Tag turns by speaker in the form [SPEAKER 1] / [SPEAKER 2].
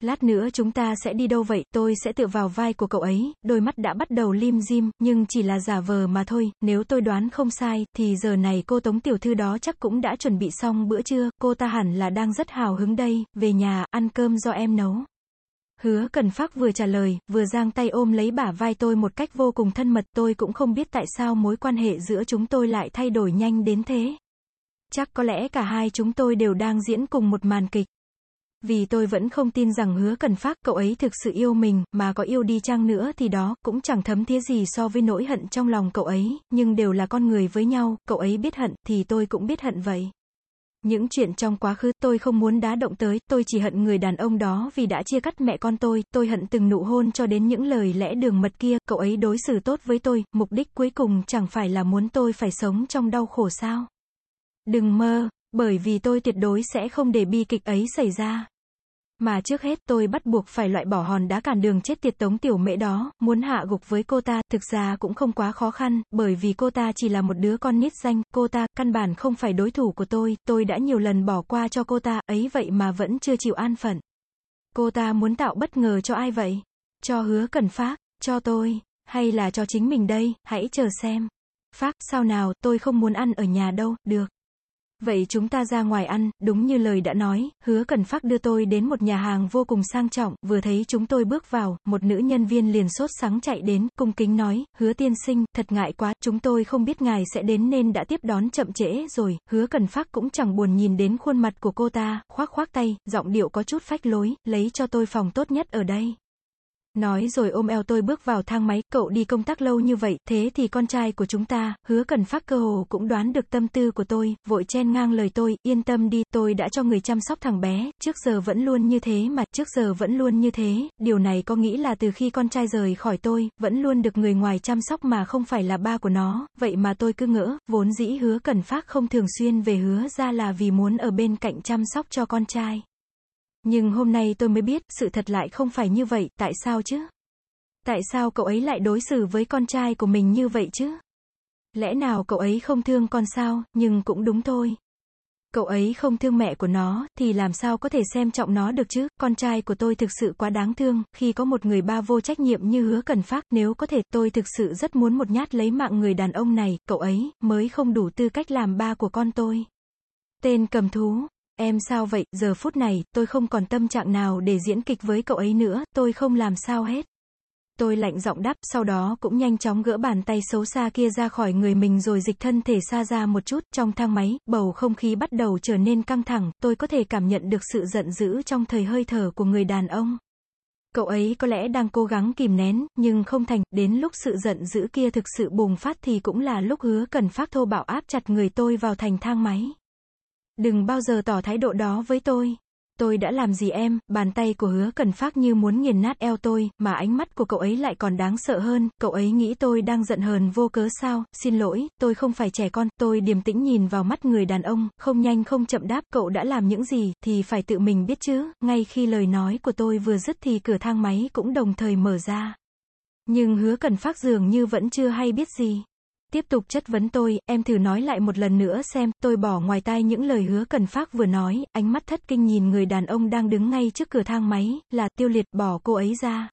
[SPEAKER 1] Lát nữa chúng ta sẽ đi đâu vậy, tôi sẽ tựa vào vai của cậu ấy, đôi mắt đã bắt đầu lim dim, nhưng chỉ là giả vờ mà thôi, nếu tôi đoán không sai, thì giờ này cô Tống Tiểu Thư đó chắc cũng đã chuẩn bị xong bữa trưa, cô ta hẳn là đang rất hào hứng đây, về nhà, ăn cơm do em nấu. Hứa Cần Phát vừa trả lời, vừa giang tay ôm lấy bả vai tôi một cách vô cùng thân mật, tôi cũng không biết tại sao mối quan hệ giữa chúng tôi lại thay đổi nhanh đến thế. Chắc có lẽ cả hai chúng tôi đều đang diễn cùng một màn kịch. Vì tôi vẫn không tin rằng hứa cần phát cậu ấy thực sự yêu mình, mà có yêu đi chăng nữa thì đó, cũng chẳng thấm thía gì so với nỗi hận trong lòng cậu ấy, nhưng đều là con người với nhau, cậu ấy biết hận, thì tôi cũng biết hận vậy. Những chuyện trong quá khứ tôi không muốn đá động tới, tôi chỉ hận người đàn ông đó vì đã chia cắt mẹ con tôi, tôi hận từng nụ hôn cho đến những lời lẽ đường mật kia, cậu ấy đối xử tốt với tôi, mục đích cuối cùng chẳng phải là muốn tôi phải sống trong đau khổ sao. Đừng mơ, bởi vì tôi tuyệt đối sẽ không để bi kịch ấy xảy ra. Mà trước hết tôi bắt buộc phải loại bỏ hòn đá cản đường chết tiệt tống tiểu mễ đó, muốn hạ gục với cô ta, thực ra cũng không quá khó khăn, bởi vì cô ta chỉ là một đứa con nít danh, cô ta, căn bản không phải đối thủ của tôi, tôi đã nhiều lần bỏ qua cho cô ta, ấy vậy mà vẫn chưa chịu an phận. Cô ta muốn tạo bất ngờ cho ai vậy? Cho hứa cần phát, cho tôi, hay là cho chính mình đây, hãy chờ xem. Phát, sao nào, tôi không muốn ăn ở nhà đâu, được. Vậy chúng ta ra ngoài ăn, đúng như lời đã nói, hứa cần phát đưa tôi đến một nhà hàng vô cùng sang trọng, vừa thấy chúng tôi bước vào, một nữ nhân viên liền sốt sắng chạy đến, cung kính nói, hứa tiên sinh, thật ngại quá, chúng tôi không biết ngài sẽ đến nên đã tiếp đón chậm trễ rồi, hứa cần phát cũng chẳng buồn nhìn đến khuôn mặt của cô ta, khoác khoác tay, giọng điệu có chút phách lối, lấy cho tôi phòng tốt nhất ở đây. Nói rồi ôm eo tôi bước vào thang máy, cậu đi công tác lâu như vậy, thế thì con trai của chúng ta, hứa cần phát cơ hồ cũng đoán được tâm tư của tôi, vội chen ngang lời tôi, yên tâm đi, tôi đã cho người chăm sóc thằng bé, trước giờ vẫn luôn như thế mà, trước giờ vẫn luôn như thế, điều này có nghĩ là từ khi con trai rời khỏi tôi, vẫn luôn được người ngoài chăm sóc mà không phải là ba của nó, vậy mà tôi cứ ngỡ, vốn dĩ hứa cần phát không thường xuyên về hứa ra là vì muốn ở bên cạnh chăm sóc cho con trai. Nhưng hôm nay tôi mới biết, sự thật lại không phải như vậy, tại sao chứ? Tại sao cậu ấy lại đối xử với con trai của mình như vậy chứ? Lẽ nào cậu ấy không thương con sao, nhưng cũng đúng thôi. Cậu ấy không thương mẹ của nó, thì làm sao có thể xem trọng nó được chứ, con trai của tôi thực sự quá đáng thương, khi có một người ba vô trách nhiệm như hứa cần phát, nếu có thể, tôi thực sự rất muốn một nhát lấy mạng người đàn ông này, cậu ấy, mới không đủ tư cách làm ba của con tôi. Tên cầm thú, Em sao vậy, giờ phút này, tôi không còn tâm trạng nào để diễn kịch với cậu ấy nữa, tôi không làm sao hết. Tôi lạnh giọng đáp, sau đó cũng nhanh chóng gỡ bàn tay xấu xa kia ra khỏi người mình rồi dịch thân thể xa ra một chút, trong thang máy, bầu không khí bắt đầu trở nên căng thẳng, tôi có thể cảm nhận được sự giận dữ trong thời hơi thở của người đàn ông. Cậu ấy có lẽ đang cố gắng kìm nén, nhưng không thành, đến lúc sự giận dữ kia thực sự bùng phát thì cũng là lúc hứa cần phát thô bạo áp chặt người tôi vào thành thang máy. Đừng bao giờ tỏ thái độ đó với tôi. Tôi đã làm gì em, bàn tay của hứa cần phát như muốn nghiền nát eo tôi, mà ánh mắt của cậu ấy lại còn đáng sợ hơn, cậu ấy nghĩ tôi đang giận hờn vô cớ sao, xin lỗi, tôi không phải trẻ con, tôi điềm tĩnh nhìn vào mắt người đàn ông, không nhanh không chậm đáp, cậu đã làm những gì, thì phải tự mình biết chứ, ngay khi lời nói của tôi vừa dứt thì cửa thang máy cũng đồng thời mở ra. Nhưng hứa cần phát dường như vẫn chưa hay biết gì. Tiếp tục chất vấn tôi, em thử nói lại một lần nữa xem, tôi bỏ ngoài tai những lời hứa cần phát vừa nói, ánh mắt thất kinh nhìn người đàn ông đang đứng ngay trước cửa thang máy, là tiêu liệt bỏ cô ấy ra.